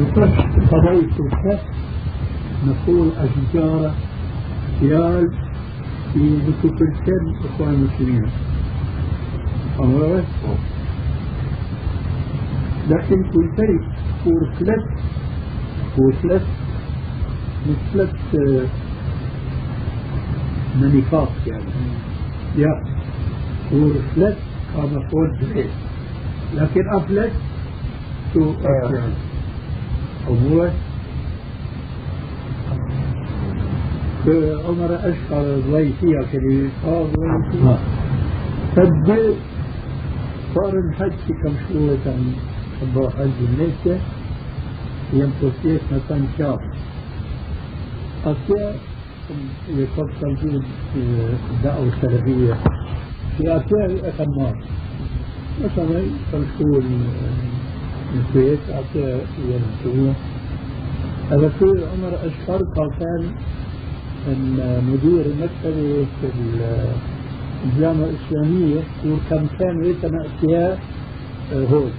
نخش قضية الكف نقول أشجار سيال في بكفرتين إخوان المسلمين. أمرت لكن كل ثلاث كور ثلاث مش ثلاث منيفات يعني. يا ثلاث كما قلت لكن أفلت شو يعني. أمورك عمر أشهر ضيفية كذي صار ضيفية فد صار الحج كم كان أبو حج النساء ينفسيت مكان شاب أشياء يفصل في الدعوة السلفية في أشياء الأخمار مثلا كالشهور الكويت أشياء ينفسية هذا في عمر أشهر كان إن مدير المكتبة في الجامعة الإسلامية وكم كان يتنا اشياء هون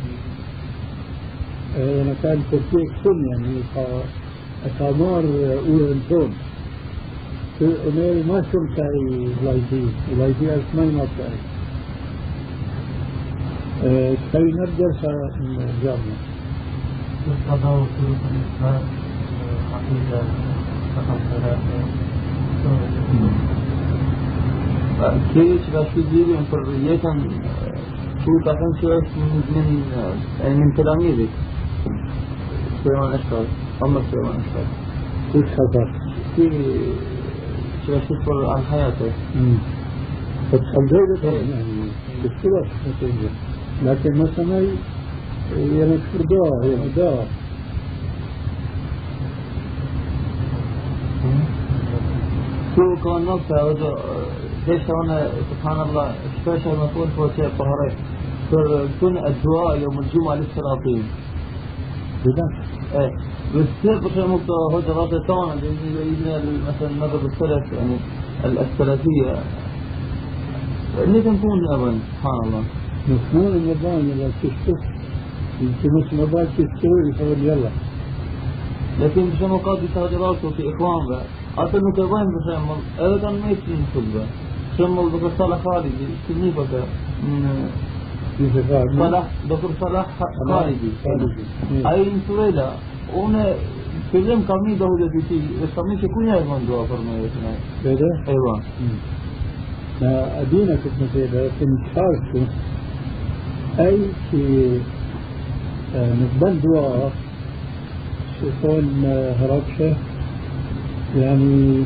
أنا كان تركيك سن يعني أقامار أولى هون أنا ما شمت أي لايدي لايدي أسمي ما تعي كي ندرس الجامعة القضاء في الإسلام عقيدة كيف شو تجيبي من حريتهم شو تعرفون شو من يعني من تلاميذك سليمان أشهر عمر سليمان أشهر كيف خبر؟ في شو تذكر عن حياته فتحضر يعني بالصور لكن مثلا يعني فرضاه يعني دار شو كان نقطة ليش أنا سبحان الله اشتريت المسؤول فوق شيء طهرين كن الدعاء يوم الجمعة للسلاطين بدا إيه بس كيف بشيء نقطة هو دراسة طبعا مثلا مذهب السلف يعني السلفية ليه تكون أبدا سبحان الله. مفهوم النظام تشتف يمكن مش نظام تشتوي يقول يلا. لكن مش مقاد دراسة في إخوان بقى. أصلا كوين بشمل أبدا ما يتم كلها شمل دكتور صلاح خالدي كني بقى من صلاح دكتور صلاح خالدي أي سويلا أنا فيلم كمي ده هو جديد. بس كمي شكون يا من دوا فرماية سنا كده أيوة ما أدينا كنت مثلا كنت عارف أي شيء نقبل دعاء شيطان هربشه يعني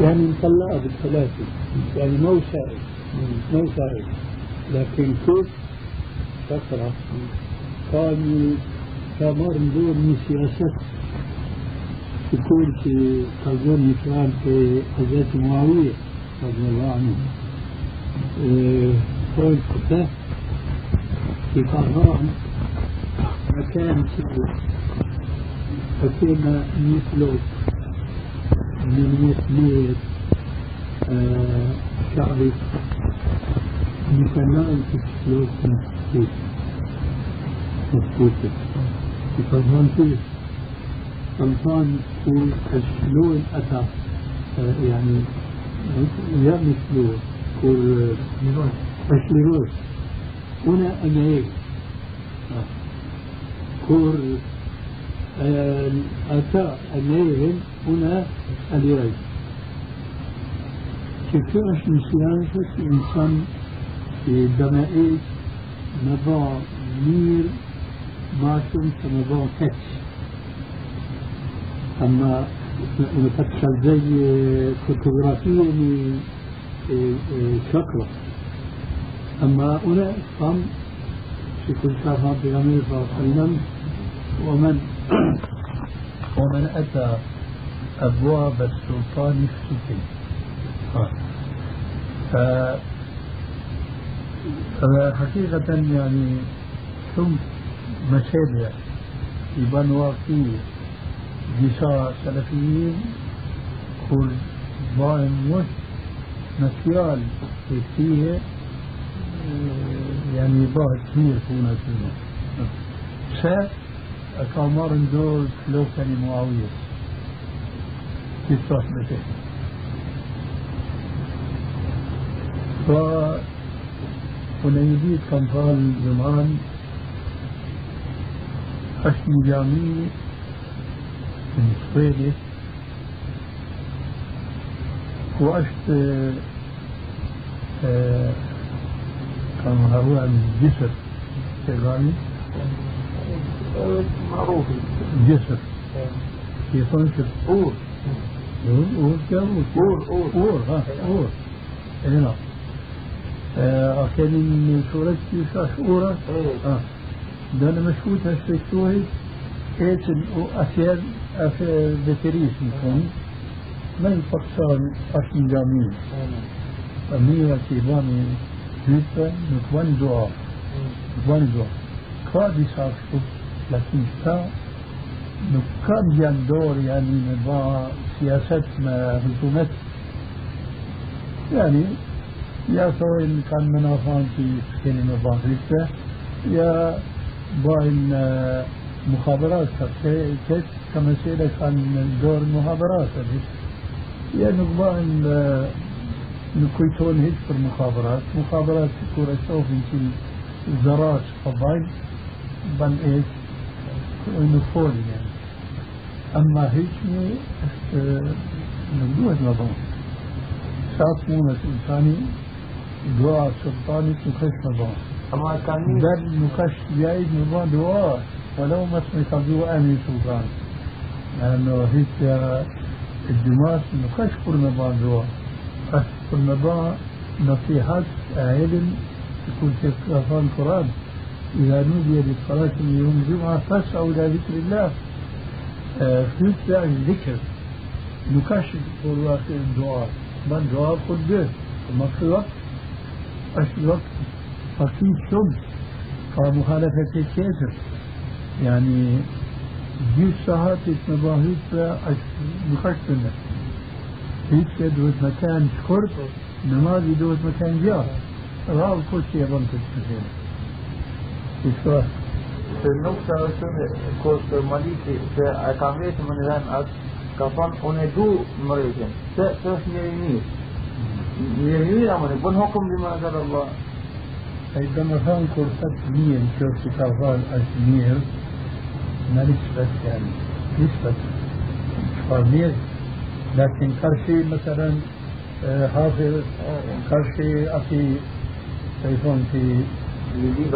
يعني مطلعة بالثلاثة يعني مو سائل مو سائل لكن كيف؟ قال كامر دور من سياسة. تكون في قلبون مثال في حضرة معاوية رضي الله عنه. قول كتاب في طهران مكان فكنا مثل من مثل شعبي مثلا في سلوك مسكوت مسكوت في طهران فيه. هو شلون أتى يعني يا مثلون كل أشليروس هنا أمير كور أتى أمير هنا اليري كيفاش من سياسة إنسان في دمائج نبع مير ماشم كنبع كتش. أما نفتش زي فوتوغرافية من شكله. أما هنا قام في كل شهر صلى الله عليه وسلم ومن ومن أتى أبواب السلطان السفلي فحقيقة يعني ثم مشابه يبان واقعي بشار سلفيين كل ضايم مش نسيان فيه يعني باه كثير هنا فينا س أكامر دور لو كان معاوية. في صحبته ف ونيديت كان قال زمان حشم جامي من صفيدة وأشت كان هو الجسر. شغالي معروف. جسر. في صنشر أور. أور أور क्या أور. أور أور. ها أور. اي نعم. من سورة يوسف أورا. إيه. آه. ده أنا مشهود هالشيء ايتن وأثير أثير بتريس يكون ما يفكر أشن جميل أميرة كيباني جدا نكوان دعاء نكوان دعاء ka disa kështu lakin këta nuk kanë janë dorë yani me ba siyaset me hukumet yani ja thojnë kanë më nafan që s'keni me ba rikte ja bajnë مخابرات كيف كمسيرة كان دور مخابرات يا نقبان نكويتون هيك في المخابرات مخابرات. كورة شوف يمكن زراج فضايل بل إيش نفول يعني اما هيك نقدوه نظام. ساعات مونة انساني دعاء سلطاني نكش نظام. اما كان بل نكش جايز نظام دعاء ولو اسمي قضية امي سلطان. لأنه هيك الدماغ نكش كل نظام دعاء كل نظام نصيحات علم يكون في القرآن إذا نودي للصلاة يوم الجمعة فاسعوا إلى ذكر الله. فيك يعني الذكر نكشف والله الدعاء من دعاء. خد به. ما في وقت. أش وقت. فصيل شمس فمخالفة الكافر يعني جيش ساعات مباهيت نكشف منه هيك دوت مكان شكرت نماذج دوت مكان جاء راو كل شيء بنت السجن إيش Se nuk të është kur të Maliki se e ka vetë më në vend atë ka thonë unë e du mërejtjen se të është njëri mirë njëri mirë a mëne bën hukum dhe më në zërë Allah عندما كان كورسات مير كورسي كارفال أجمير ما نسبة يعني نسبة فامير لكن كرشي مثلا حافظ كرشي أخي يكون في لذيذ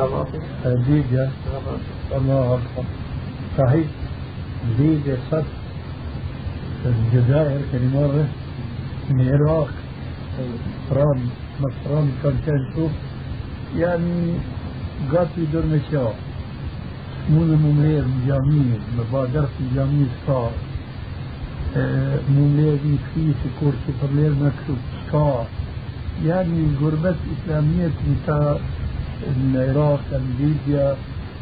الله أكبر صحيح ليبيا صد الجزائر كان مرة من العراق فران مصران كان شوف يعني قاتل دور مشاع مون ممرير جامية مبادرة جامية صار ممرير في كورسي برلير مكتوب صار يعني غربة إسلامية مثل العراق ليبيا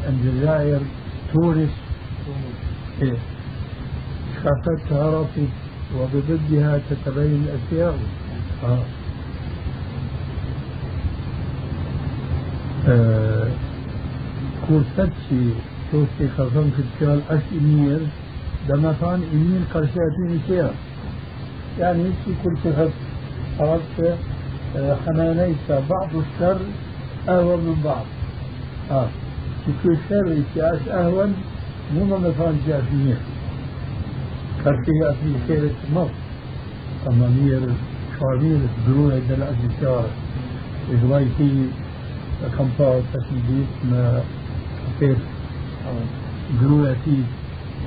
الجزائر تونس إيه خافت تعرفي وبضدها تتبين الأشياء آه. آه. توستي خافن كتشال أش إمير دما كان إمير قرشاتي نسيا يعني في كل شخص عرفت حنانيك بعض الشر أهون من بعض. آه. في الشر اتياس أهون مو ما مثلا جاسمية كرتيها في خير مصر أما مير شوامير دروع دل أجسار إغوايتي كمبار تسميديت ما خير دروعتي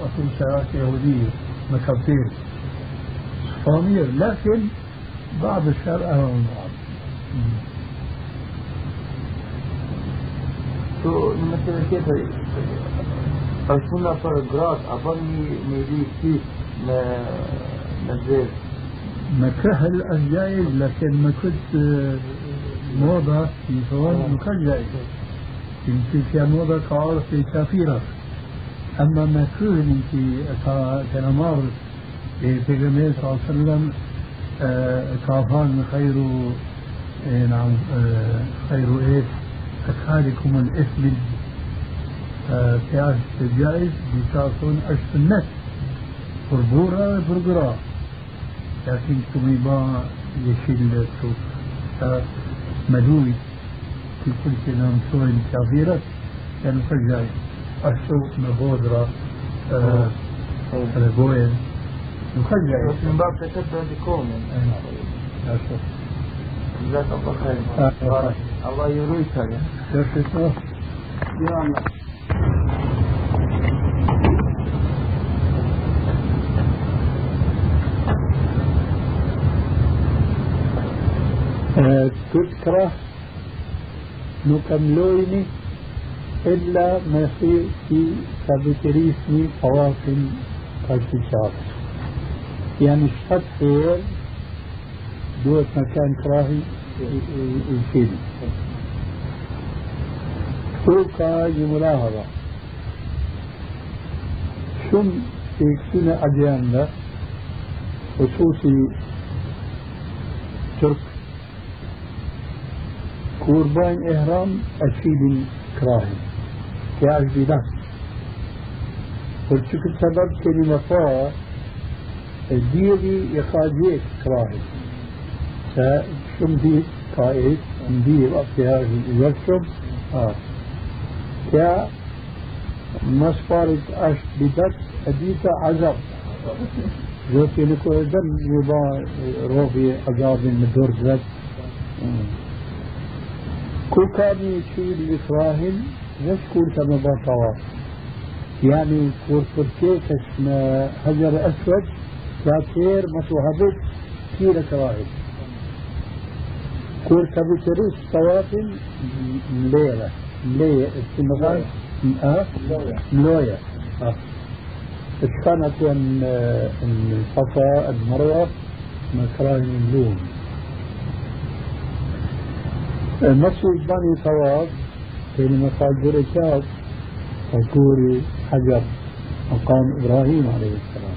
أكون شراك يهودية ما كفير شوامير لكن بعض الشر أهون من بعض Kështu në meselë tjetër është puna për gratë apo një një vi si me me zezë مكره الجائز لكن ما كنت موضة في صور مكان جائز يمكن في موضة كعارف في كافيرة أما مكروه في كنمار في النبي صلى الله عليه وسلم آه كافان خير آه نعم آه خير إيش؟ أكثركم الإثم في الجائز بتاعتون أشت النت بربورة بربرة لكن تميبا يشيل مدوي في كل شيء نام سوين كافيرة يعني فجأة أشتو مبودرة ربوين مخجع من باب تشبه بكم جزاك الله خير. الله يرويك يا الله. تذكره نكملويني إلا ما في في سابتريسني قوافل كالتشار يعني شط خير دوت مكان كراهي يشيل توكا ملاحظة شم في سنة أديان خصوصي ترك قربان إحرام أشيل كراهي. كأجل نفس ولشك السبب كلمة فا ديري يخاجيك كراهي. فشم دي قائد ندير أفيها يرشم آه. كا مصفارة أش بدت أديتا عذاب. جوتي لكو دم يبا روبي عذاب من دور كان يشيل الإكراهن يشكر كما بطوا يعني كور تركيك اسمه حجر أسود؟ كاتير متوهبت كير كراهن كور كبتريس طوافل مليرة ملية استمغان أه؟ ملوية أه. كانت الصفا المروة مكراهن اللون المسجد بني طواف كلمة بركات وكوري حجر مقام إبراهيم عليه السلام.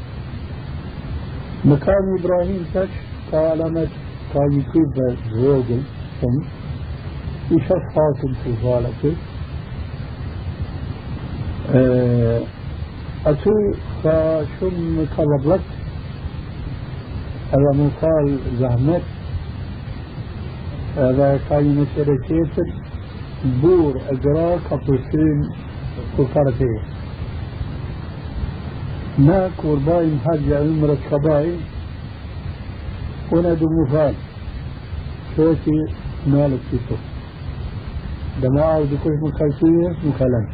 مكان إبراهيم تش كعلامة كان يكيب زوجل ثم يشفعات تفالك أتو فشم كذبلت هذا مقال زهمت هذا كان مسألة كيسر بور أجراء كبرسين وكارتين ما كورباين حج عمرة كباين هنا دو مفال. شوتي مالك كيسو دماء دكوش مخلصية مخلن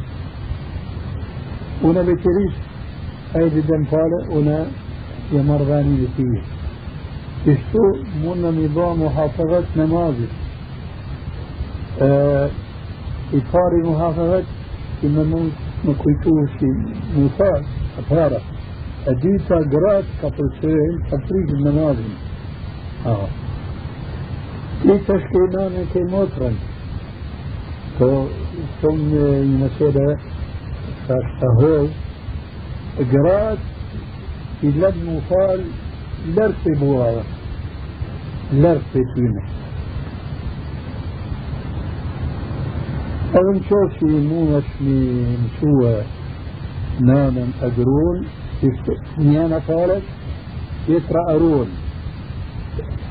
هنا بتريش أيدي دم فالة هنا يمرغاني بتيه Kështu mund në mi ba muhafëvet namazit. I pari muhafëvet që më mund më kujtu si më falë, e para. E dita gratë ka përsejnë ka prishë namazin. Ti të shkejnane ke motrën. To shumë një mësere ka shtahoz. Gratë i lënë më falë لرف بواوا لرف تيمة أظن شوفي مو مشمي مسوى نانا أدرون نيانا قالت يترى أرون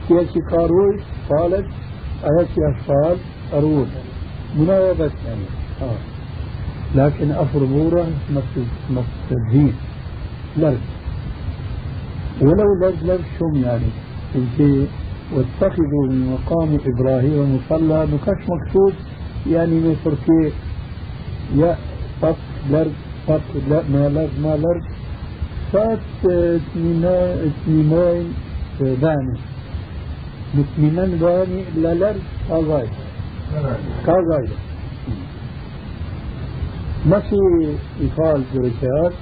كيشي قاروي قالت أهشي أشفال أرون مناوبة يعني آه. لكن أفربورة نفس الدين لرف ولو لجلب شم يعني. انت واتخذوا من مقام إبراهيم مصلى نكش مكتوب يعني من تركي يا فك لرد فك لا ما لرد ما لرد فات تنينين باني متمنن باني لا لرد كاغاي كاغاي ما في إفعال درجات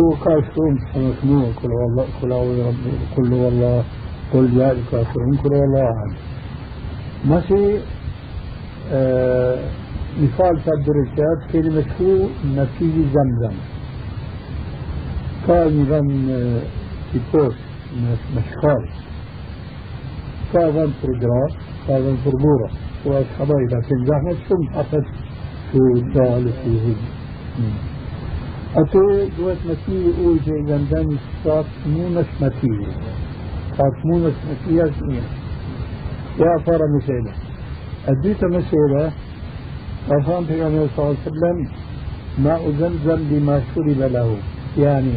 هو كافرون مسموع كل والله كل رب كل والله قل جاء الكافرون كل والله أحد ماشي آه مثال تدريسات كلمة شو نتيجة زمزم كان يغن في بوست مش مش خالص كان برجراف كان بربورة حبايب لكن زحمة شو محطت شو دال شو هيك أتي دوت متي أوجي جندن صات مونش متي صات مونش متي أزمين يا فارا مثالة أديت مثالة أفهم في النبي صلى الله عليه وسلم ماء زمزم لما شرب له يعني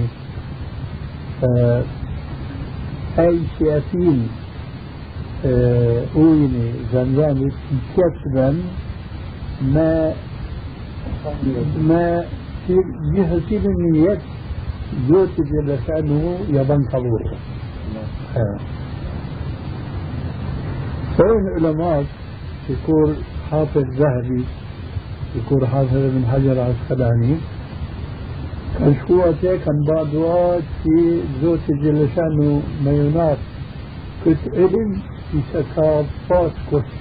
آه أي شيئتين آه أويني زمزم كسبا ما ما في جهة النية زوت جل شأنه يبن قبور فإن علماء يقول حافظ ذهبي يقول حافظ ابن حجر العسقلاني كان شو كان بعض وقت في زوت جل شأنه ميونات كنت علم في سكاب فاس كش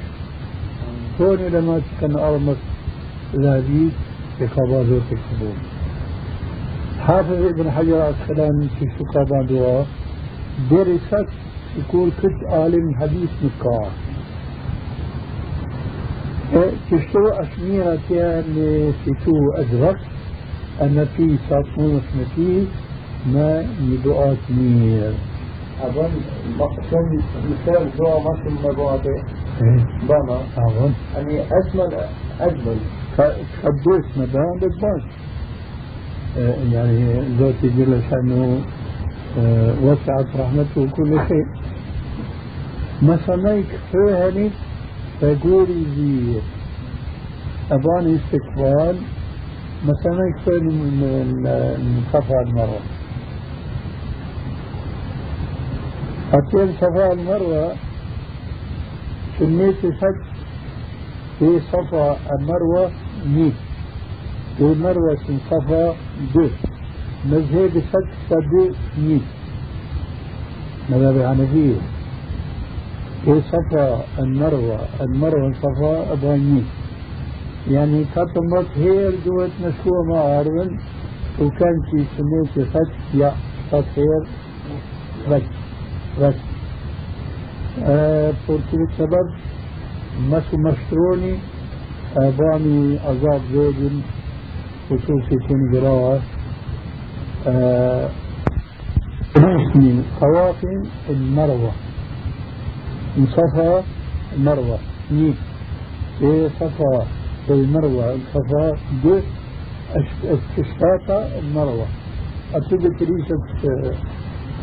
هون لما كان أرمس ذهبي. قضاء زوت القبور. حافظ ابن حجر العسقلاني في شقابان دعاء درست يقول كنت عالم حديث مكة تشتو أشميرة اللي في أدرك أن في ساطمون اسمتي ما ندعاء مير أظن كان مثال دعاء مصر مبعثة بنا. أظن يعني أجمل أجمل. تحدث مدام بالباش يعني ذاتي جل شأنه وسعت رحمته كل شيء. مثلا فهني فقولي زي أباني استقبال مثلا يكفي من صفا المروة أتين صفا المروة سميت فتح في صفا المروة ميت. في مروة صفا دو. مذهب فتح فدو ميت. مذهب الحنفية في صفا المروة. المروة صفا أبانيت يعني تطمت هير دوت مشروع معارضا وكان في سميت فتح فتح هير. فتح فتح آه porque السبب مش مشروني باني عذاب زوج خصوصي في قراءة اسمي قوافل المروة من صفا المروة نيك صفا في المروة الصفا دو استشفاق المروة أبتدي كريسة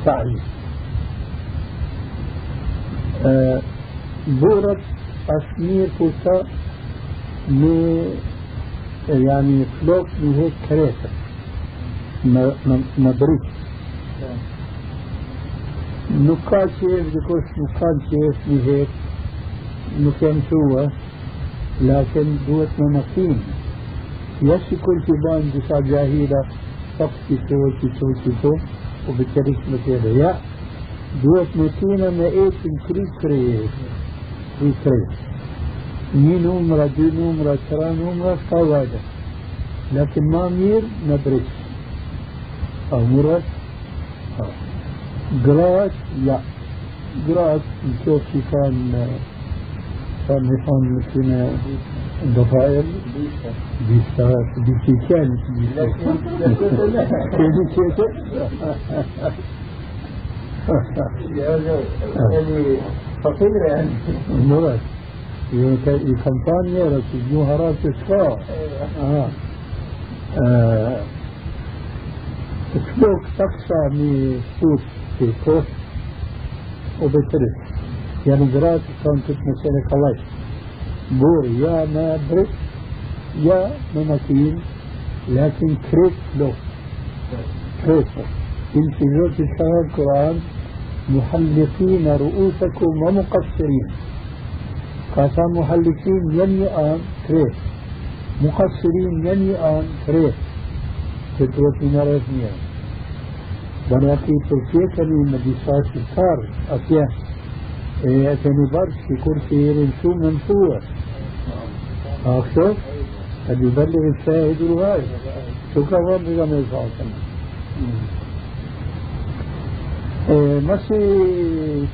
سعي أه بورت أسمير كوسا من يعني فلوك من هيك كراسة مبريك نقاط كيف بكوش نقاط كيف من هيك نكان سوا لكن دوت ممكين يشي كل تبان بسا جاهيلة تقصي سوى سوى سوى وبالتالي مثلا يا دوت متينة ما إيه تنكري كريت في كريت ني نمرة دي نمرة ترى نمرة قواعد لكن ما مير ندرس أو مرة قرات لا. قرات نشوف كيف كان كان هيفون فينا الضفائر. بيشتغل. بيشتغل. يعني فقير يعني مرات الكمبانيا رأس الجوهرات تشفى آه. آه. تشبوك تقصى من فوت في كوش وبترس. يعني قرات كان كنت مسألة خلاص بور يا ما بريك يا مماكين لكن كريت له كريت. إن في ذات الشهر القرآن محلقين رؤوسكم ومقصرين. قاسا محلقين يني آن كريت مقصرين يني آن كريت فتوة نرى فيها بناقي تركيا كان مديسات الكار إيه أتني برش في كرسي رنسو منصور أخشو قد يبلغ الشاهد الغائب الفاصل ماشي.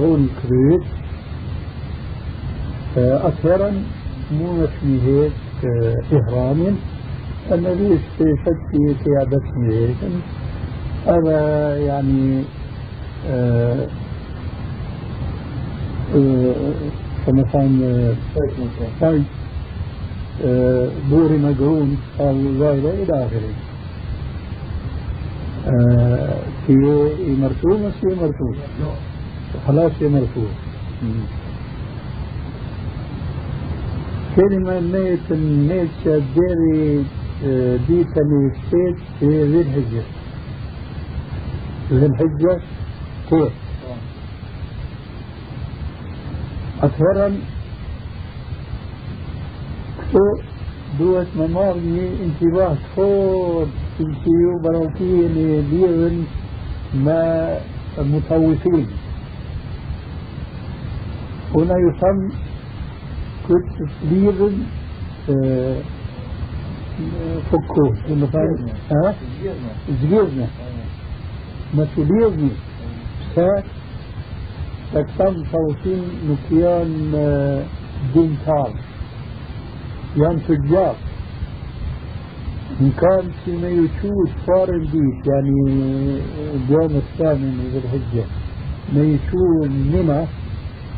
رول كريت. أكثرا مو في هيك إهرام. النبي استيفت في قيادته هيك. هذا يعني آه آه كمثلا هاي بوري مقرون أو غيره إلى آخره في مرفوع بس في مرفوع خلاص في مرفوع كلمة ميت ميت شاديري ديتا ميستيت في ذي الحجة. ذي الحجة كيف أكثرا دوت ممارني انتباه فور تمشيو براوكي ليغن ما مطوفين هنا يسمى كنت ليغن فكو مثلا ها زجيرنا مسؤولية ساعة تكتم صوتين نكيان دينتار يعني تجار إن كان فيما يشوف صار البيت يعني اليوم الثامن من ذي الحجة ما يشوف منى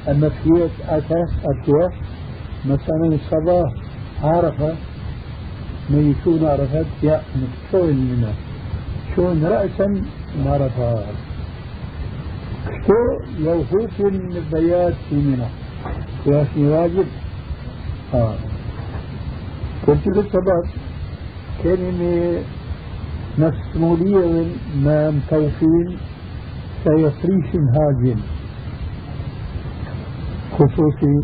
أما فيت أتى أتوى مثلا الصباح عرفة. ما يشوف عرفت يا شلون منى شلون رأسا عرفة. شو يوفوك البيات في منى يا واجب. آه. قلت له السبب كلمة مسؤولية ما متوفين سيفريش هاجم خصوصي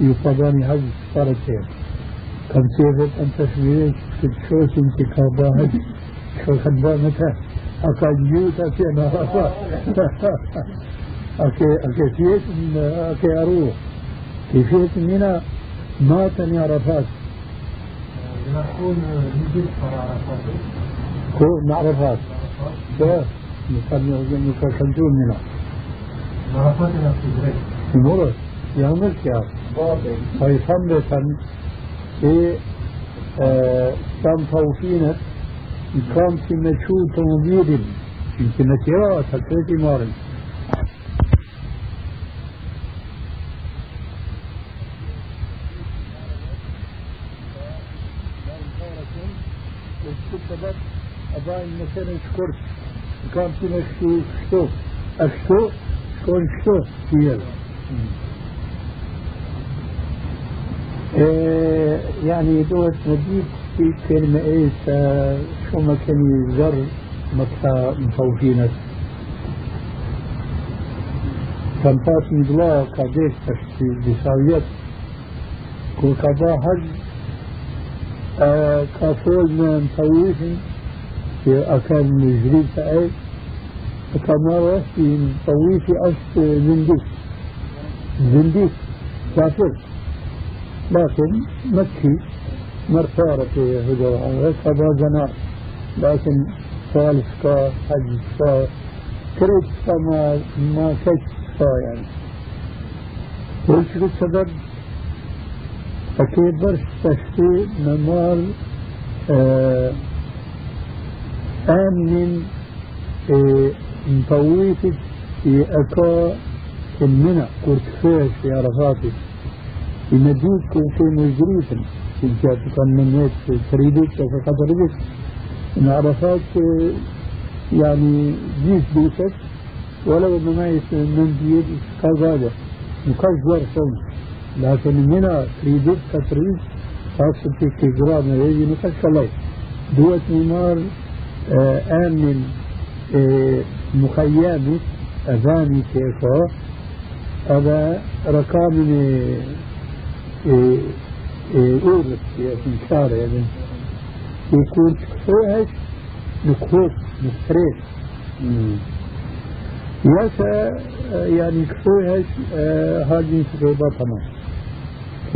يطباني هج فرتين كم سيفت أنت شوية في الشوش انت كابا هج شو أكا جيوتا في نهارا أكي أكي فيت أكي أروح. كيفيت منا ماتني عرفات. نكون نجد عرفات كو معرفات. ده نكمل منها عرفات نفسي بريك مرة يعمل كيف باطل هاي خمرة إيه؟ كان توفينة؟ كان في مشهور تومير السبب أباين مثلا شكرت كان في مشهور شتو أشتو شكون شتو فيها إيه يعني دوت مديد في كلمة إيش شو ما كان يزر مكتا مفوجينك كان باس مدلا كاديش تشتي بساويت كل كذا هج كافوز من مفوجين في أكان مجريد تأي كما في مفوجي أشت زنديق زنديق كافر لكن مكي مرتارة هجرة هذا جناح لكن ثالث كا حج كا كريت ما ما كيت كا يعني وش السبب أكيد برش تشتي نمال آه آمن آه في أكا المنى كنت فيش في عرفاتك يمديك في كنت كان من هيك تريدك فقدرك ان عرفات يعني جيت بيتك ولو ما من بيد كذا مكجر صوم لكن هنا تريدك كتريد خاصة في كجرام يجي نكش الله دوت نمار آمن مخيمي أذاني كيفا. هذا رقم أورث في إنكار يعني. يكون كفوهش نكوك نستريس ياسا يعني كفوهش هاجين سكيبا تمام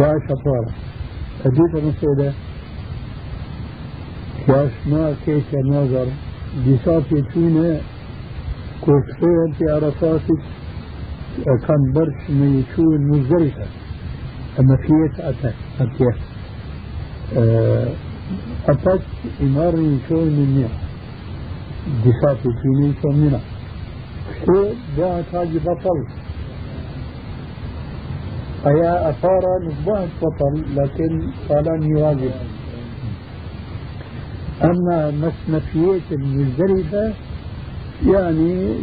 كيا شفارة أديت مسؤولة كياش ما كيش نظر بصافي تونه كوكسين في عرفاتك كان برش ما يشون مزدلفة أما فيت أتك أتك أتك إمار يشون من دفاع فيني يشون منها شو بعد هاجي بطل أيا أثارا بعد بطل لكن قالان واجب. أما مسنفية المزدلفة يعني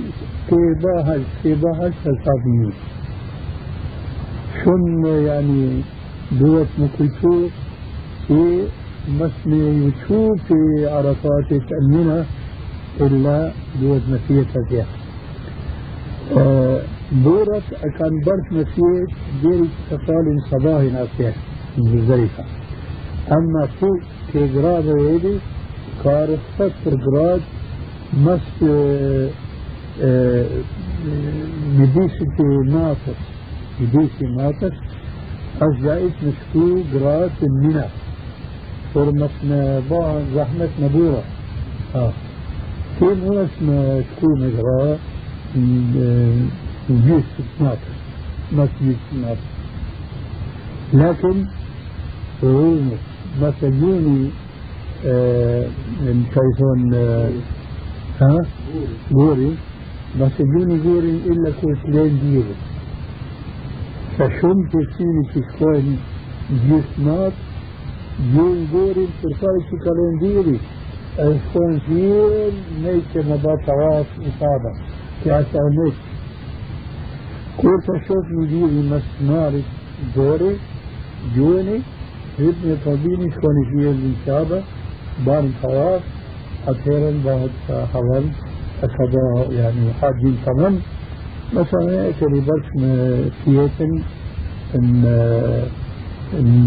كباهل كباهل فلسفيين شن يعني دوت مكلتو في مسني يشوف في عرفات تأمينها إلا دوت مسية فيها؟ دورت كان برش مسية دير تفال صباح ناسيه مزدلفة أما فوق كجراد ويدي كارت ستر جراد مس مديسة ناطس مديسة ناطس أجزائت مشكو جرات المنى فرمتنا بعض زحمة نبورة آه. كين هو اسمه شكو مجرى مديسة ناطس مديسة ناطس لكن رومو مسجوني كيفون ها؟ غوري. بس جوني غوري إلا كوش لين ديرو. فشم تسيني تشكوين جسمات جون غوري ترفاي شكالين ديري أشكون فيل كاسا نيك كل تشوف مديري مسماري غوري جوني ابن طبيني شكوني فيل الإصابة بان طواف أخيرا بعد حوال أكدا يعني حاجين كمان مثلا كلي برش سياتن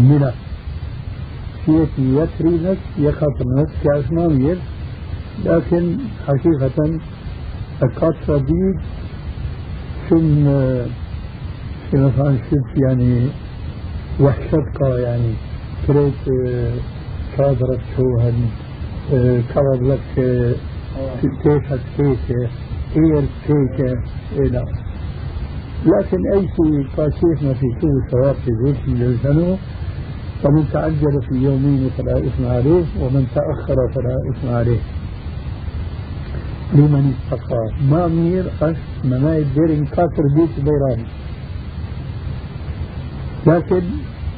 منى سياتي يكري نفس يخاف نفس كأسماوية لكن حقيقة أكاد صديق ثم مثلا شفت يعني وحشتك يعني. كريت صادرت شوهن كرر لك كيكة كيكة إير كيكة إلى لكن أي شيء كاشيخنا في كل ثواب في ذلك يلزمه فمن تعجل في يومين فلا إثم عليه ومن تأخر فلا إثم عليه. لمن اتقى ما مير أش مناي ديرين كاتر بيت بيراني. لكن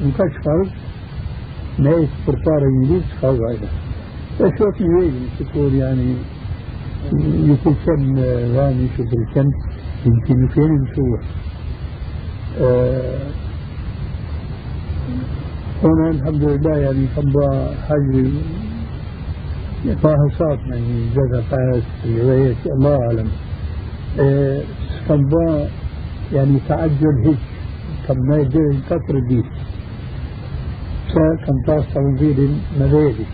مكاش فرق ما يسبرتار إنجليز خاص عيدا. فشوف يوين تقول يعني يكون كم رامي شوف الكم؟ يمكن فين نشوف أه هنا الحمد لله يعني خبا حاجة فاهصات يعني جزا فاس رواية الله أعلم. أه خبا يعني تعجل هيك. كم ما يدير كثر دي كم تاس تنظير مبادئ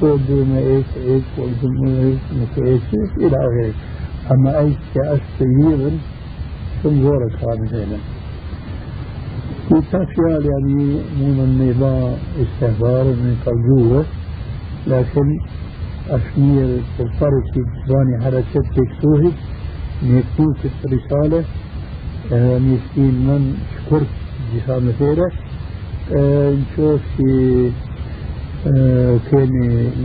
كل ما إيش إيش ما إيش ما إيش إلى آخره. أما إيش كاس تغييرا ثم غورك هذا في اشياء يعني من نظام استهبار من قلبوه لكن أشمير في باني حركة تكسوه نكتوك الرسالة مسكين من شكرت جسام خيرك نشوف في كان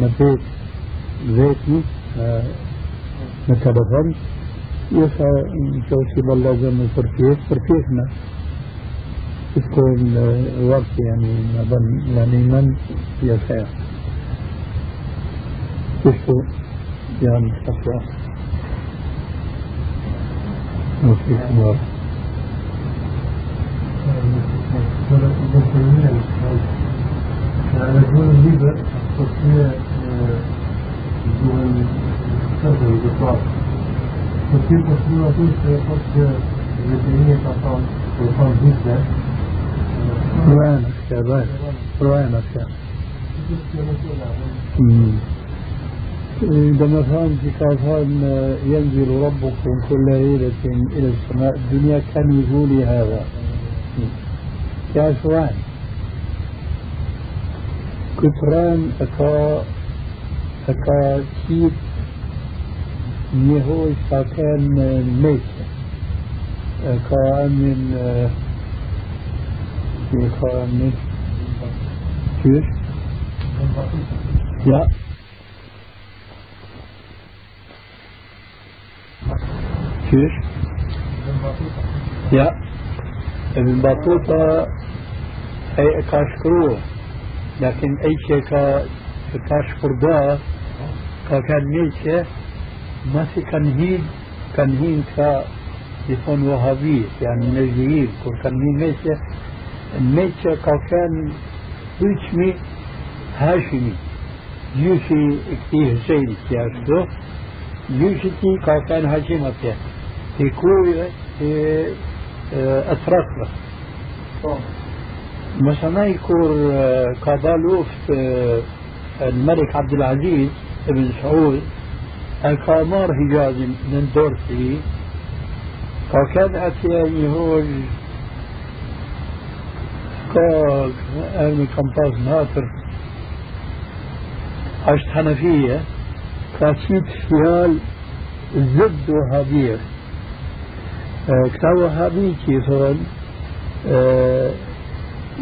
نبيت ذاتي من تلفون يسا نشوف في بالله زمن فرفيت تكون وقت يعني من يعني من يسا تشتو يعني أشياء وفي أمور على دول الليبر تصنيع دول كذا البطاق تصير تصنيع دول سيقصد الوطنية تقام تقام جدا قرآن الشباب قرآن الشباب عندما فهمت كان ينزل ربكم كل ليلة إلى السماء. الدنيا كنزول هذا؟ سؤال كتران أكا أكا كيف نيهوي كان ميت. كان من كان من كيف؟ لا كيف؟ لا ابن بطوطة أي كاشكرو لكن أي شيء كاشكر ده كان ميت ما في كنهين كنهين كا يكون وهابي يعني نجيين كون كنهين ميتة الميتة كان هيشمي هاشمي يوشي كتير زين كياشدو يوشي تي كان هاشمة في كوريا في أتراكرا مثلا يكون كابالوف الملك عبد العزيز ابن سعود الكامار هجاز من دورتي فكان أتياني هو كاك أرمي كمباز ناطر عشت حنفية. كاسيت فيال ضد وهابية كتا وهابي كيفرن آه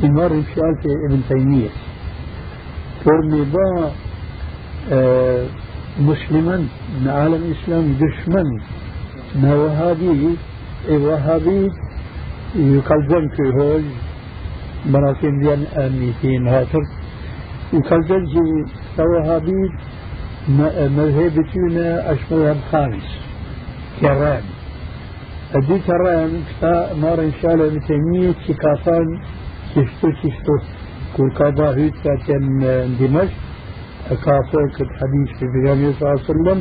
يمر فيال في ابن تيمية. فرمي با آه مسلما من عالم الإسلام دشمن. ما وهابي اي وهابي؟ يقلدن في هول مراسم ديان آميتين هاتر. يقلدن في وهابي مذهبتنا أشمل الخامس كران أدي كران كتا مار إن شاء الله بتنمية كافان كشتو كشتو كل قضاء هيت كاتن دمشق كافوك الحديث في النبي صلى الله عليه وسلم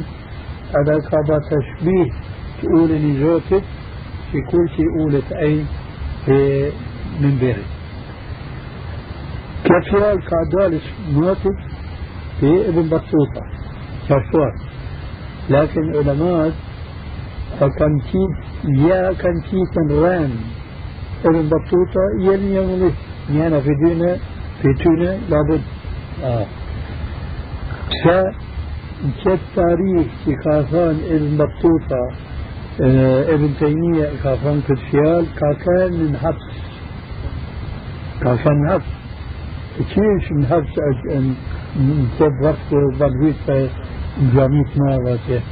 هذا كابا تشبيه تقول اني زوجت في كل شيء قولت في منبري كفيال كادالس موتت في ابن بطوطة. شرطوات لكن علماء كان يا كان ران ابن بطوطة يلي يملك يعني في دينا في تونة لابد آه كت تاريخ كافان ابن بطوطة آه ابن تيمية كافان كتفيال كان من حبس كان من حبس كيف من حبس وقت بدويت جامعة مالك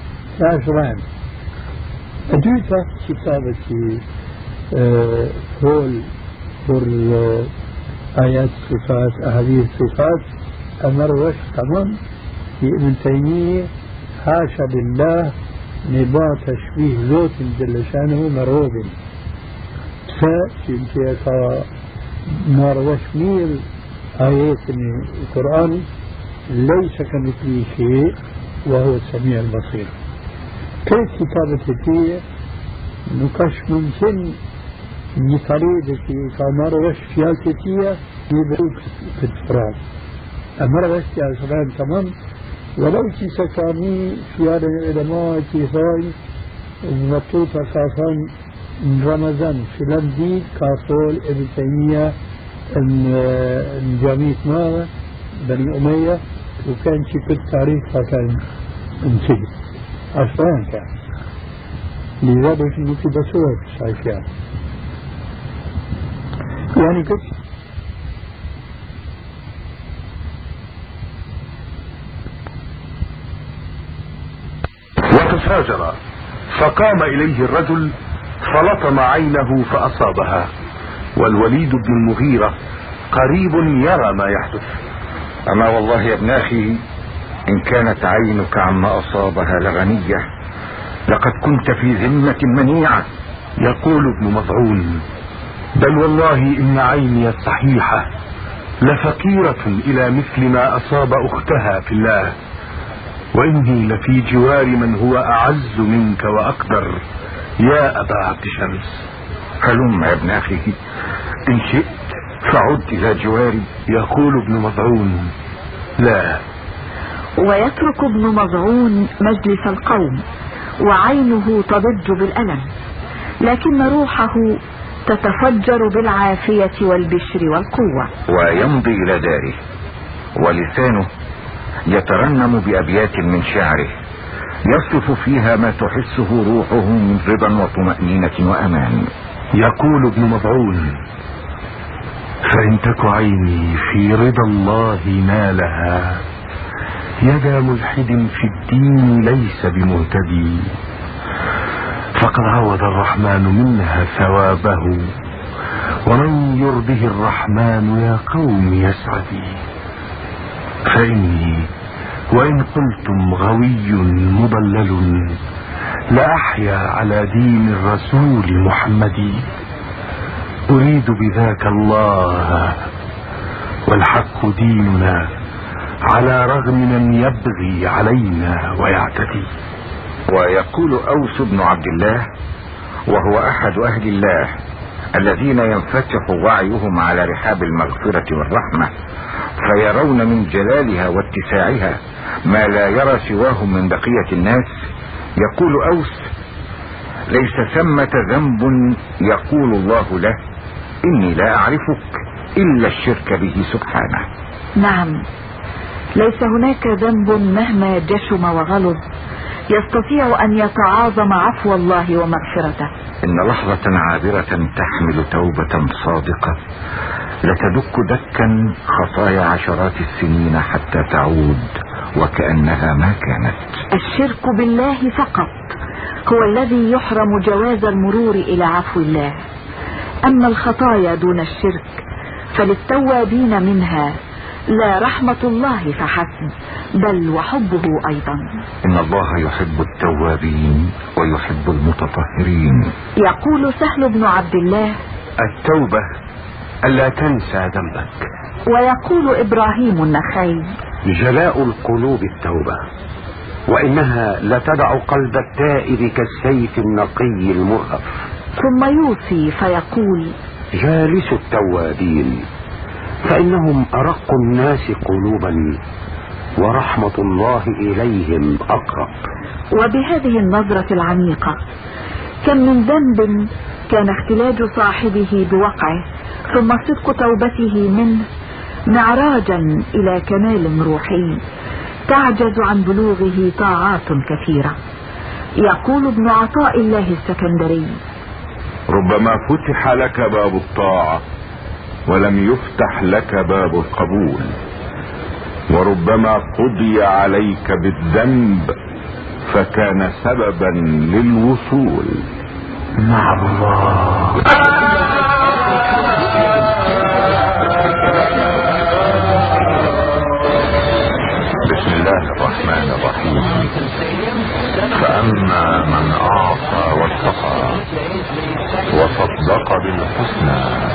لا أدويتا كتابة آه هول بر آيات صفات أحاديث صفات أمر وش في ابن تيمية حاشا لله نبا تشبيه ذات جل شانه مروب فإنتيكا نار وشميل آيات القرآن ليس كمثله شيء وهو السميع البصير. كيف كتابة هي؟ نكش ممكن. نطريق كامار وش فيالتية يبروك في الفراد أمر وش يا تمام. ولو كي سكاني خيار العلماء كي هاي مطوطة كافان رمضان. فلان دي كافول ابن تيمية جامعة ما بني أمية. وكان شي كل تاريخ فكان انتهي. كان لذلك بسوة شايفها يعني كيف فاجر فقام إليه الرجل فلطم عينه فأصابها. والوليد بن المغيرة قريب يرى ما يحدث. أما والله يا ابن أخي إن كانت عينك عما أصابها لغنية لقد كنت في ذمة منيعة يقول ابن مضعون. بل والله إن عيني الصحيحة لفقيرة إلى مثل ما أصاب أختها في الله. وإني لفي جوار من هو أعز منك وأقدر يا أبا عبد شمس هلم يا ابن أخي إن شئت فعد إلى جواري يقول ابن مضعون. لا. ويترك ابن مضعون مجلس القوم وعينه تضج بالألم لكن روحه تتفجر بالعافية والبشر والقوة. ويمضي إلى داره ولسانه يترنم بأبيات من شعره يصف فيها ما تحسه روحه من رضا وطمأنينة وأمان. يقول ابن مضعون فإن تك عيني في رضا الله نالها يدا ملحد في الدين ليس بمهتدي. فقد عوض الرحمن منها ثوابه ومن يرضه الرحمن يا قوم يسعدي. فإني وإن قلتم غوي مضلل لأحيا على دين الرسول محمد. أريد بذاك الله والحق ديننا. على رغم من يبغي علينا ويعتدي. ويقول أوس بن عبد الله وهو أحد أهل الله الذين ينفتح وعيهم على رحاب المغفرة والرحمة فيرون من جلالها واتساعها ما لا يرى سواهم من بقية الناس. يقول أوس ليس ثمة ذنب يقول الله له إني لا أعرفك إلا الشرك به سبحانه. نعم. ليس هناك ذنب مهما جشم وغلظ. يستطيع أن يتعاظم عفو الله ومغفرته. إن لحظة عابرة تحمل توبة صادقة. لتدك دكا خطايا عشرات السنين حتى تعود وكأنها ما كانت. الشرك بالله فقط هو الذي يحرم جواز المرور إلى عفو الله. أما الخطايا دون الشرك فللتوابين منها لا رحمة الله فحسب بل وحبه أيضا. إن الله يحب التوابين ويحب المتطهرين. يقول سهل بن عبد الله التوبة ألا تنسى ذنبك. ويقول إبراهيم النخعي جلاء القلوب التوبة وإنها لتدع قلب التائب كالسيف النقي المرهف ثم يوصي فيقول جالس التوابين. فإنهم أرق الناس قلوبا ورحمة الله إليهم أقرب. وبهذه النظرة العميقة كم من ذنب كان اختلاج صاحبه بوقعه ثم صدق توبته منه معراجا إلى كمال روحي. تعجز عن بلوغه طاعات كثيرة. يقول ابن عطاء الله السكندري ربما فتح لك باب الطاعة. ولم يفتح لك باب القبول. وربما قضي عليك بالذنب فكان سببا للوصول. مع الله. بسم الله الرحمن الرحيم. فأما من أعطى واتقى وصدق بالحسنى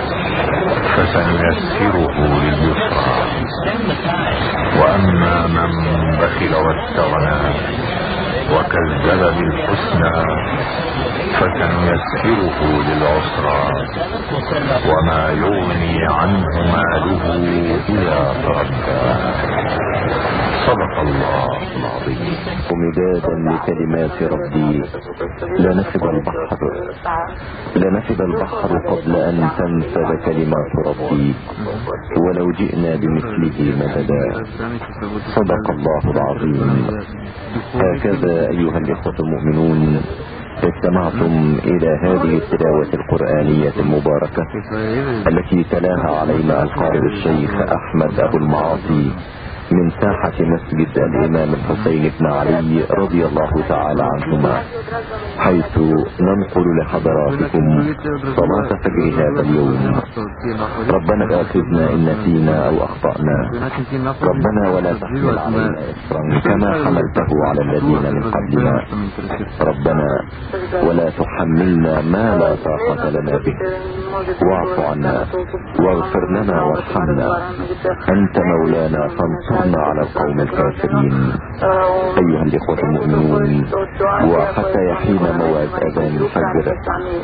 فسنيسره لليسرى. وأما من بخل واستغنى وكذب بالحسنى فسنيسره للعسرى. وما يغني عنه ماله إذا تردى. صدق الله العظيم. ومدادا لكلمات ربي لنفد البحر لنفد البحر قبل أن تنفد كلمات ربي. ولو جئنا بمثله مددا. صدق الله العظيم. هكذا أيها الإخوة المؤمنون استمعتم إلى هذه التلاوة القرآنية المباركة التي تلاها علينا القارئ الشيخ أحمد أبو المعاصي. من ساحة مسجد الإمام الحسين بن علي رضي الله تعالى عنهما حيث ننقل لحضراتكم صلاة فجر هذا اليوم. ربنا آخذنا إن نسينا أو أخطأنا. ربنا ولا تحمل علينا إصرا كما حملته على الذين من قبلنا. ربنا ولا تحملنا ما لا طاقة لنا به. واعف عنا واغفر لنا وارحمنا. أنت مولانا فانصرنا على القوم الكافرين. أيها الإخوة المؤمنون وحتى يحين مواد أذان الفجر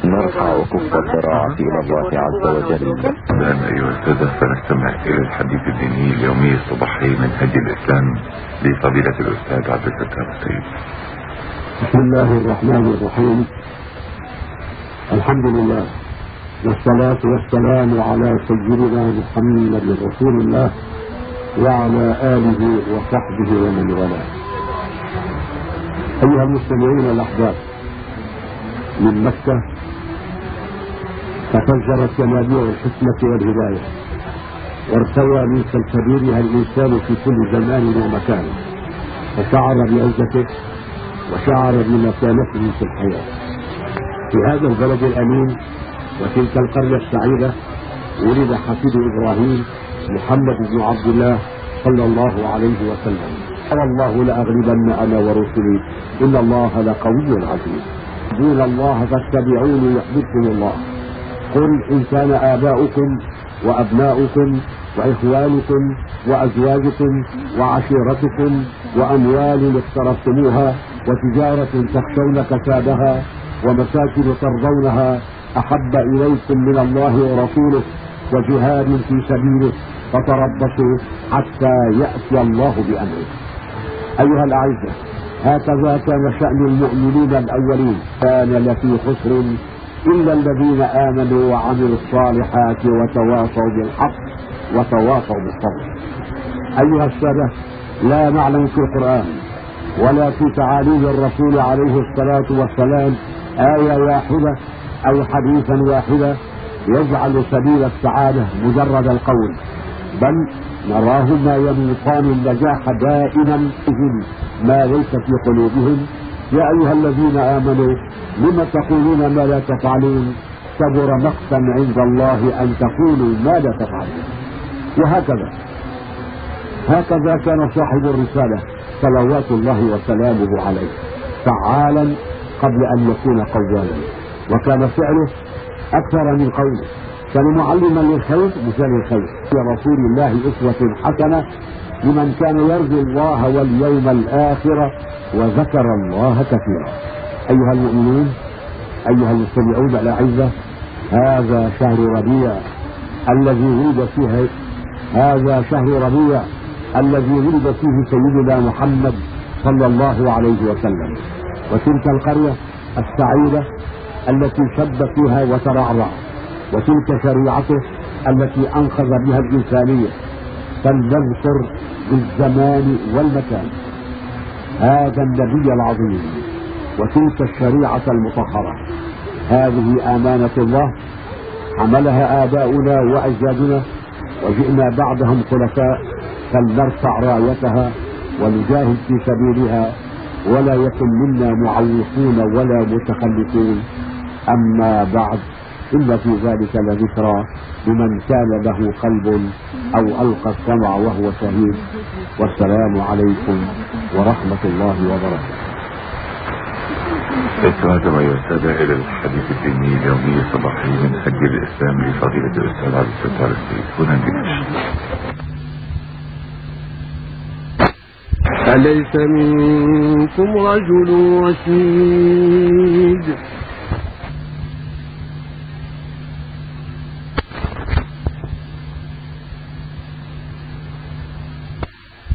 نرفع كف الذراعة إلى الله عز وجل. الآن أيها السادة سنستمع إلى الحديث الديني اليومي الصباحي من هدي الإسلام لفضيلة الأستاذ عبد الفتاح السيد. بسم الله الرحمن الرحيم. الحمد لله والصلاة والسلام على سيدنا محمد رسول الله. وعلى آله وصحبه ومن والاه. أيها المستمعون الأحباب من مكة تفجرت ينابيع الحكمة والهداية وارتوى من سلسبيلها الإنسان في كل زمان ومكان فشعر بعزته وشعر بمكانته في الحياة. في هذا البلد الأمين وتلك القرية السعيدة ولد حفيد إبراهيم محمد بن عبد الله صلى الله عليه وسلم. قال الله لأغلبن أنا ورسلي إن الله لقوي عزيز. دين الله فاتبعوني يحببكم الله. قل إن كان آباؤكم وأبناؤكم وإخوانكم وأزواجكم وعشيرتكم وأموال اقترفتموها وتجارة تخشون كسادها ومساكن ترضونها أحب إليكم من الله ورسوله وجهاد في سبيله. فتربصوا حتى يأتي الله بأمره. أيها الأعزة هكذا كان شأن المؤمنين الأولين. كان لفي خسر إلا الذين آمنوا وعملوا الصالحات وتواصوا بالحق وتواصوا بالصبر. أيها السادة لا نعلم في القرآن ولا في تعاليم الرسول عليه الصلاة والسلام آية واحدة أو حديثا واحدا يجعل سبيل السعادة مجرد القول. بل نراهما يموطان النجاح دائما بهم ما ليس في قلوبهم. يا أيها الذين آمنوا لم تقولون ما لا تفعلون؟ كبر مقتا عند الله أن تقولوا ما لا تفعلون. وهكذا هكذا كان صاحب الرسالة صلوات الله وسلامه عليه فعالا قبل أن يكون قوالا. وكان فعله أكثر من قوله. كان معلما للخير مثال الخير. رسول الله أسوة حسنة لمن كان يرجو الله واليوم الآخر وذكر الله كثيرا. أيها المؤمنون أيها المستمعون الأعزة هذا شهر ربيع الذي ولد فيه هذا شهر ربيع الذي ولد فيه سيدنا محمد صلى الله عليه وسلم. وتلك القرية السعيدة التي شب فيها وترعرع وتلك شريعته التي أنقذ بها الإنسانية فلنذكر بالزمان والمكان. هذا النبي العظيم وتلك الشريعة المطهرة. هذه أمانة الله حملها آباؤنا وأجدادنا وجئنا بعدهم خلفاء فلنرفع رايتها ونجاهد في سبيلها ولا يكن منا معوقون ولا متخلفون. أما بعد إن في ذلك لذكرى لمن كان له قلب أو ألقى السمع وهو شهيد والسلام عليكم ورحمة الله وبركاته. استمعتم أيها السادة إلى الحديث الديني اليومي الصباحي من حج الإسلام لفضيلة الأستاذ عبد الستار السيد؟ هنا أليس منكم رجل رشيد؟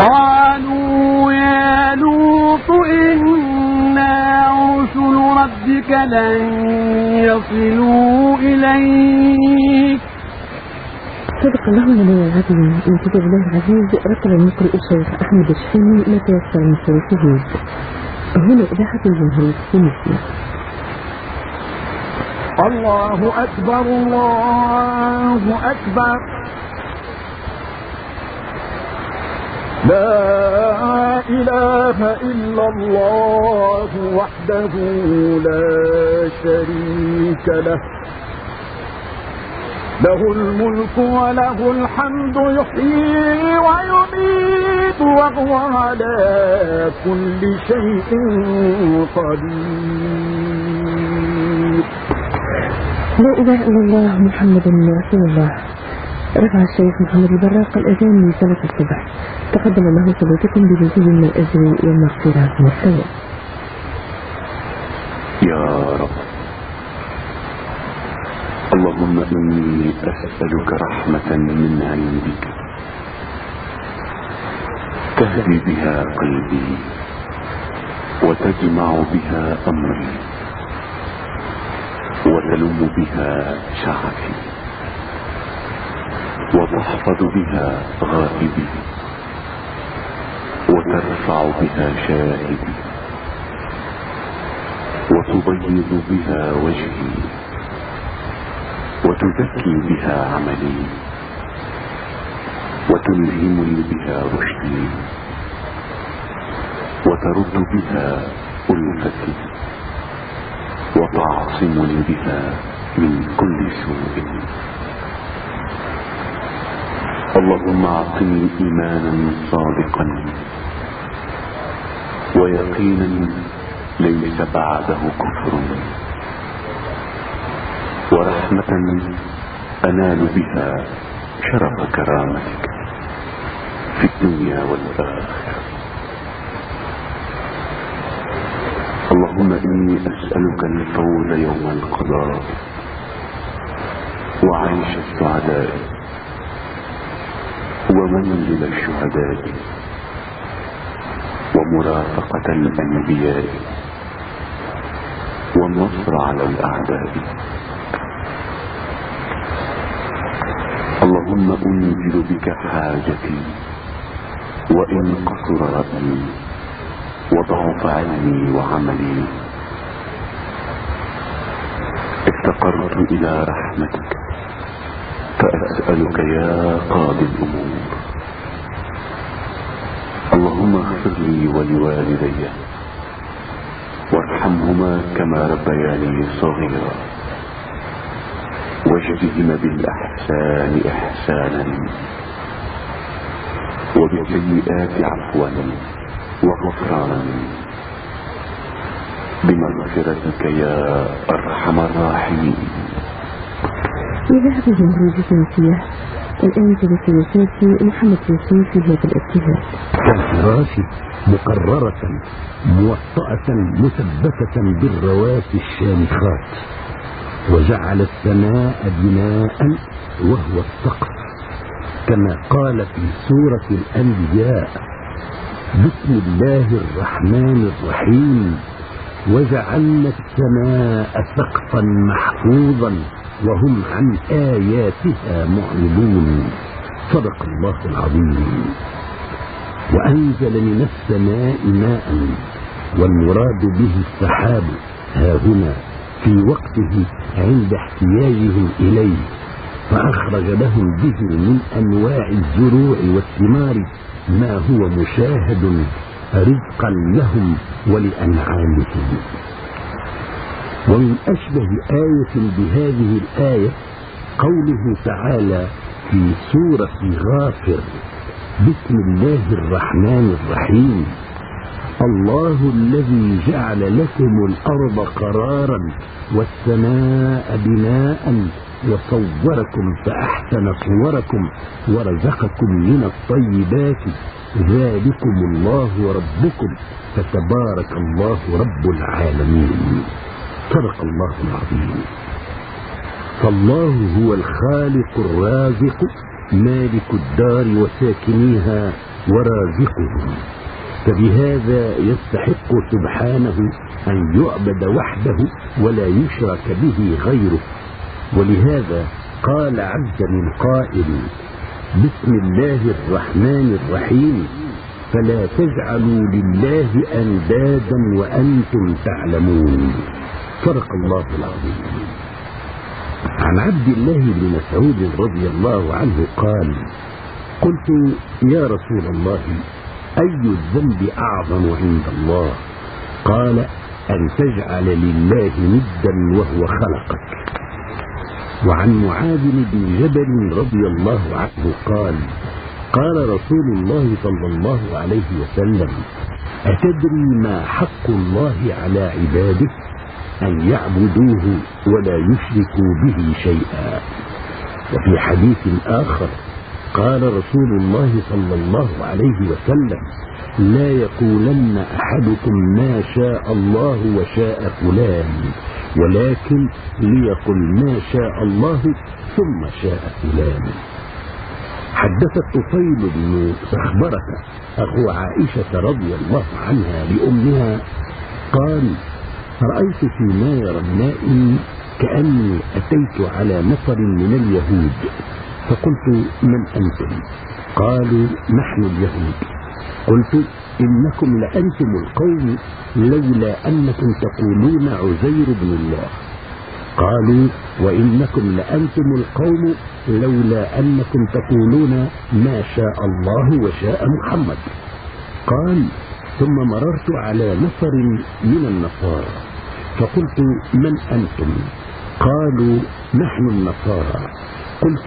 قالوا يا لوط إنا رسل ربك لن يصلوا إليك. صدق الله من العظيم من كتاب الله العزيز رتب المقرئ الشيخ أحمد الشامي ما تيسر من سورة هود هنا إذاعة الجمهورية في مصر الله أكبر الله أكبر. لا إله إلا الله وحده لا شريك له. له الملك وله الحمد يحيي ويميت وهو على كل شيء قدير. لا إله إلا الله محمد رسول الله. رفع الشيخ محمد البراق الأذان من صلاة الصبح. تقدم الله صلاتكم بمزيد من الأجر والمغفرة والثواب يا رب. اللهم إني أسألك رحمة من عندك. تهدي بها قلبي وتجمع بها أمري وتلوم بها شعبي. وتحفظ بها غائبي وترفع بها شاهدي وتبيض بها وجهي وتزكي بها عملي وتلهمني بها رشدي وترد بها ألفتي وتعصمني بها من كل سوء اللهم أعطني إيمانا صادقا ويقينا ليس بعده كفر ورحمة أنال بها شرف كرامتك في الدنيا والآخرة. اللهم إني أسألك الفوز يوم القضاء وعيش السعداء. ومنزل الشهداء ومرافقة الأنبياء والنصر على الأعداء. اللهم أنزل بك حاجتي وإن قصر رأيي وضعف علمي وعملي. افتقرت إلى رحمتك. فأسألك يا قاضي الأمور. اللهم اغفر لي ولوالدي. وارحمهما كما ربياني صغيرا. واجزهما بالأحسان إحسانا. وبالسيئات عفوا وغفرانا. بمغفرتك يا أرحم الراحمين. إذاعة الجمهورية التونسية الآن جلس يسافي محمد ياسين في هذا الاتجاه. كالفراش مقررة موطأة مثبتة بالرواسي الشامخات. وجعل السماء بناء وهو السقف. كما قال في سورة الأنبياء بسم الله الرحمن الرحيم وجعلنا السماء سقفا محفوظا وهم عن آياتها معرضون. صدق الله العظيم. وأنزل من السماء ماء والمراد به السحاب. ها هنا في وقته عند احتياجهم إليه. فأخرج لهم به من أنواع الزروع والثمار ما هو مشاهد رزقا لهم ولأنعامهم. ومن أشبه آية بهذه الآية قوله تعالى في سورة غافر بسم الله الرحمن الرحيم. الله الذي جعل لكم الأرض قرارا والسماء بناء وصوركم فأحسن صوركم ورزقكم من الطيبات. ذلكم الله ربكم فتبارك الله رب العالمين. صدق الله العظيم. فالله هو الخالق الرازق مالك الدار وساكنيها ورازقهم فبهذا يستحق سبحانه أن يعبد وحده ولا يشرك به غيره. ولهذا قال عز من قائل بسم الله الرحمن الرحيم. فلا تجعلوا لله أندادا وأنتم تعلمون. صدق الله العظيم. عن عبد الله بن مسعود رضي الله عنه قال قلت يا رسول الله أي الذنب أعظم عند الله؟ قال أن تجعل لله ندا وهو خلقك. وعن معاذ بن جبل رضي الله عنه قال قال رسول الله صلى الله عليه وسلم أتدري ما حق الله على عباده؟ أن يعبدوه ولا يشركوا به شيئا. وفي حديث آخر قال رسول الله صلى الله عليه وسلم لا يقولن أحدكم ما شاء الله وشاء فلان ولكن ليقل ما شاء الله ثم شاء فلان. حدث الطفيل بن سخبرة أخو عائشة رضي الله عنها لأمها قال رأيت في نار النائم كأني أتيت على نفر من اليهود. فقلت من أنتم؟ قالوا نحن اليهود. قلت إنكم لأنتم القوم لولا أنكم تقولون عزير بن الله. قالوا وإنكم لأنتم القوم لولا أنكم تقولون ما شاء الله وشاء محمد. قال ثم مررت على نفر من النصارى. فقلت من أنتم؟ قالوا نحن النصارى. قلت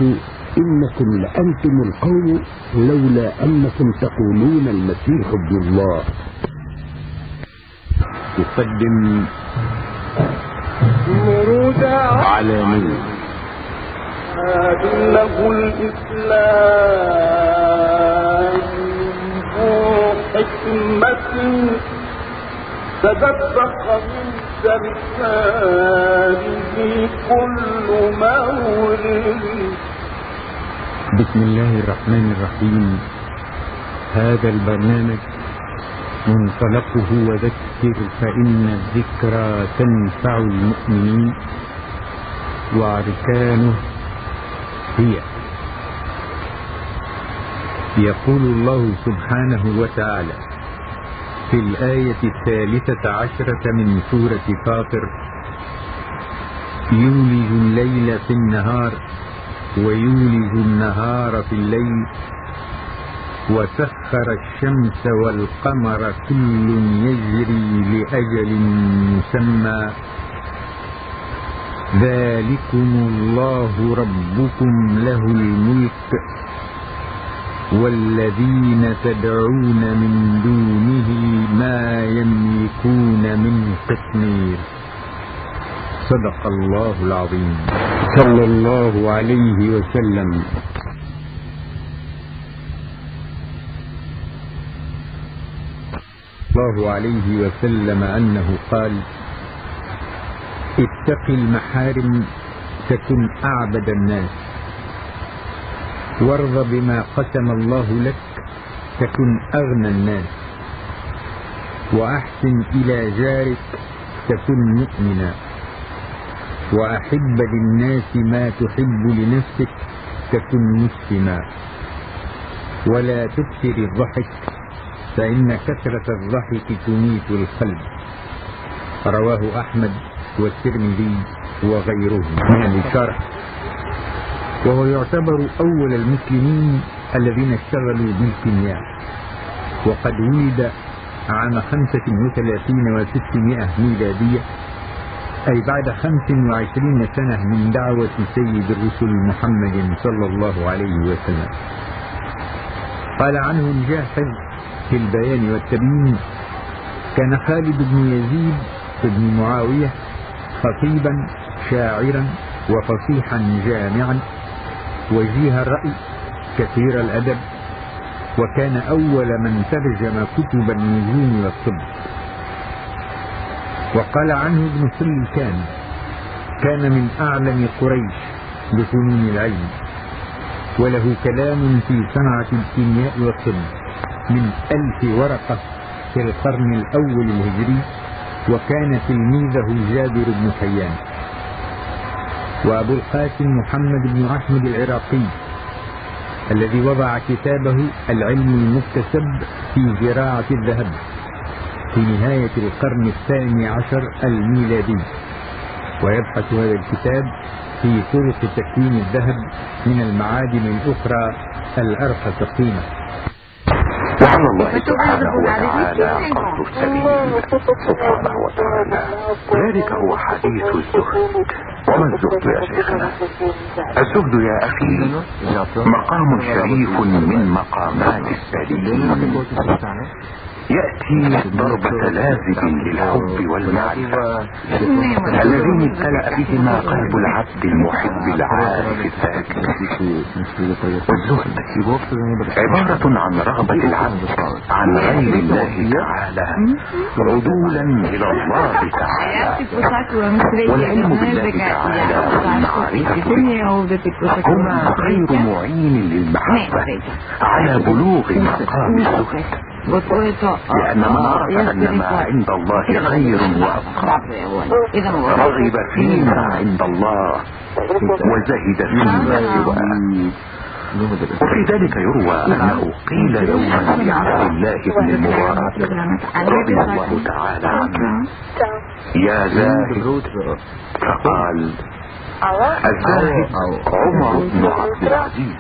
إنكم لأنتم القوم لولا أنكم تقولون المسيح ابن الله. يقدم على نور له الإسلام حكمة تدفق من سرساره كل مورد بسم الله الرحمن الرحيم. هذا البرنامج منطلقه وذكر فإن الذكرى تنفع المؤمنين وأركانه هي. يقول الله سبحانه وتعالى في الآية الثالثة عشرة من سورة فاطر. يولج الليل في النهار ويولج النهار في الليل. وسخر الشمس والقمر كل يجري لأجل مسمى. ذلكم الله ربكم له الملك. والذين تدعون من دونه ما يملكون من قطمير صدق الله العظيم. صلى الله عليه وسلم. الله عليه وسلم أنه قال اتق المحارم تكن أعبد الناس. وارض بما قسم الله لك تكن أغنى الناس. وأحسن إلى جارك تكن مؤمنا. وأحب للناس ما تحب لنفسك تكن مسلما. ولا تكثر الضحك فإن كثرة الضحك تميت القلب. رواه أحمد والترمذي وغيرهم. من الشرح. وهو يعتبر أول المسلمين الذين اشتغلوا بالكيمياء. وقد ولد عام خمسة وثلاثين وستمائة ميلادية أي بعد خمس وعشرين سنة من دعوة سيد الرسل محمد صلى الله عليه وسلم. قال عنه الجاحظ في البيان والتبيين كان خالد بن يزيد بن معاوية خطيبا شاعرا وفصيحا جامعا وجيه الرأي كثير الأدب وكان أول من ترجم كتب النجوم والطب. وقال عنه ابن سلكان كان من أعلم قريش بفنون العلم وله كلام في صنعة الكيمياء والطب من ألف ورقة في القرن الأول الهجري وكان تلميذه جابر بن حيان وأبو القاسم محمد بن أحمد العراقي الذي وضع كتابه العلم المكتسب في زراعة الذهب في نهاية القرن الثاني عشر الميلادي. ويبحث هذا الكتاب في طرق تكوين الذهب من المعادن الأخرى الأرخص قيمة وعلى الله سبحانه وتعالى قصد السبيل سبحانه وتعالى. ذلك هو حديث الزهد. وما الزهد يا شيخنا؟ الزهد يا أخي مقام شريف من مقامات السالكين يأتي ضربة لازم للحب والمعرفة الذين ابتلأ بهما قلب العبد المحب العارف الذاكر والزهد عبارة عن رغبة العبد عن غير الله تعالى عدولا إلى الله تعالى. والعلم بالله تعالى والمعرفة. هما غير معين للمحبة على بلوغ مقام الزهد. لأن من عرف أن ما عند الله خير وأبقى رغب فيما عند الله وزهد فيما سواه وفي ذلك يروى أنه قيل يوما لعبد الله بن المبارك رضي الله تعالى عنه يا زاهد فقال الزاهد عمر بن عبد العزيز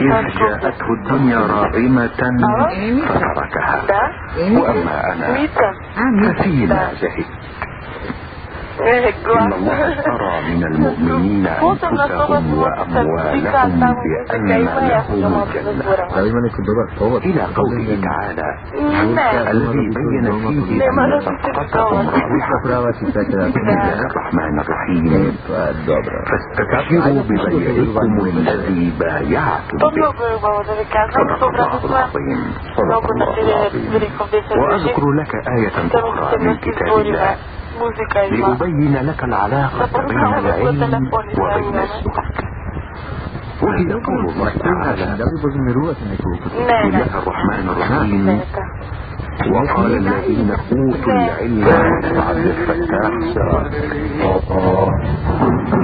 إذ جاءته الدنيا راغمة فتركها. وأما أنا ففيما زهدت الله اشترى من المؤمنين أنفسهم وأموالهم بأن لهم الجنة. إلى قوله تعالى الذي بين فيه أن صفقتهم الرحمن الرحيم فاستبشروا ببيعكم الذي بايعتم به. صدق الله العظيم. صدق الله العظيم. وأذكر لك آية أخرى من كتاب الله. لأبين لك العلاقة بين العلم وبين السكر وهي قول الله تعالى بسم الرحمن الرحيم. وقال الذين أوتوا العلم عبد الفتاح. بسم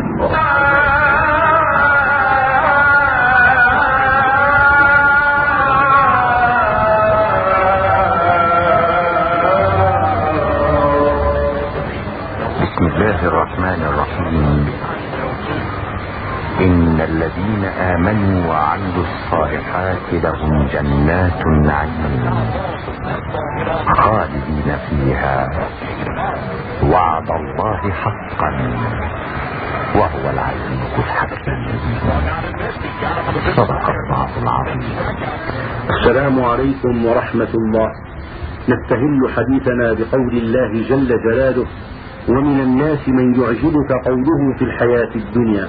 الذين آمنوا وعملوا الصالحات لهم جنات النعيم خالدين فيها. وعد الله حقا. وهو العزيز الحكيم. صدق الله العظيم. السلام عليكم ورحمة الله. نستهل حديثنا بقول الله جل جلاله ومن الناس من يعجبك قوله في الحياة الدنيا.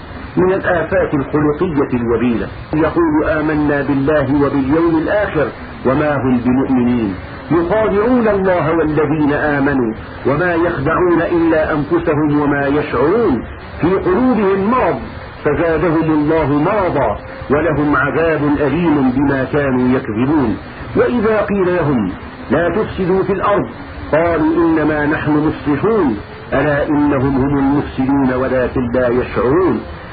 من الآفات الخلقية الوبيلة. يقول آمنا بالله وباليوم الآخر وما هم بمؤمنين. يخادعون الله والذين آمنوا وما يخدعون إلا أنفسهم وما يشعرون. في قلوبهم مرض فزادهم الله مرضا ولهم عذاب أليم بما كانوا يكذبون. وإذا قيل لهم لا تفسدوا في الأرض قالوا إنما نحن مصلحون. ألا إنهم هم المفسدون ولكن لا يشعرون.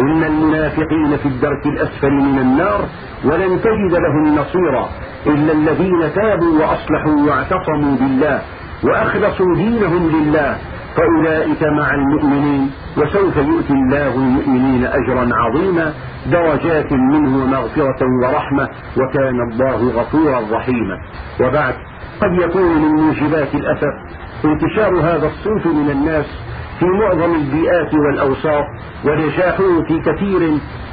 إن المنافقين في الدرك الأسفل من النار ولن تجد لهم نصيرا إلا الذين تابوا وأصلحوا واعتصموا بالله وأخلصوا دينهم لله فأولئك مع المؤمنين وسوف يؤتي الله المؤمنين أجرا عظيما درجات منه ومغفرة ورحمة وكان الله غفورا رحيما وبعد قد يكون من موجبات الأسف انتشار هذا الصنف من الناس في معظم البيئات والأوساط ونجاحه في كثير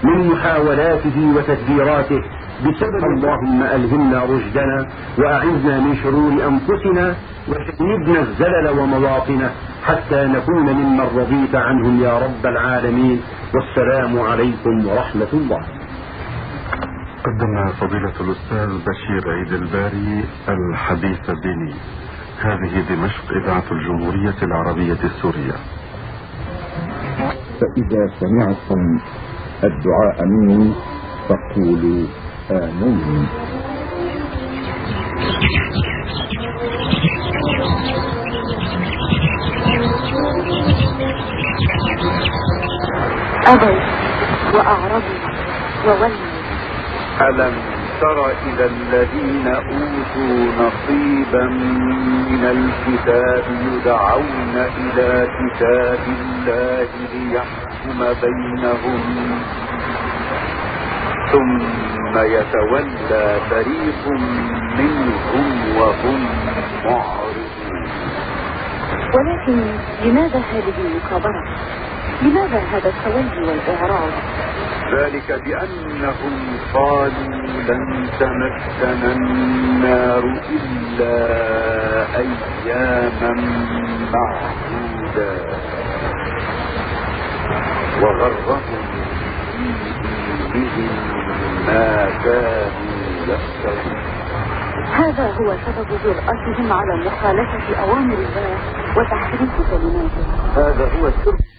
من محاولاته وتدبيراته. بسبب اللهم ألهمنا رشدنا وأعذنا من شرور أنفسنا وجنبنا الزلل ومواطنه حتى نكون ممن رضيت عنهم يا رب العالمين. والسلام عليكم ورحمة الله. قدم فضيلة الأستاذ بشير عيد الباري الحديث الديني هذه دمشق إذاعة الجمهورية العربية السورية. فإذا سمعتم الدعاء مني فقولوا آمين. أبوا وأعرضوا وولوا ألم تر إلى الذين أوتوا نصيبا من الكتاب يدعون إلى كتاب الله ليحكم بينهم. ثم يتولى فريق منهم وهم معرضون. ولكن لماذا هذه المكابرة لماذا هذا التولي والإعراض؟ ذلك بأنهم قالوا لن تمسنا النار إلا أياما معدودا وغرهم في دينهم ما كانوا يفترون. هذا هو سبب جرأتهم على مخالفة أوامر الله وتحريف كلماته هذا هو السر.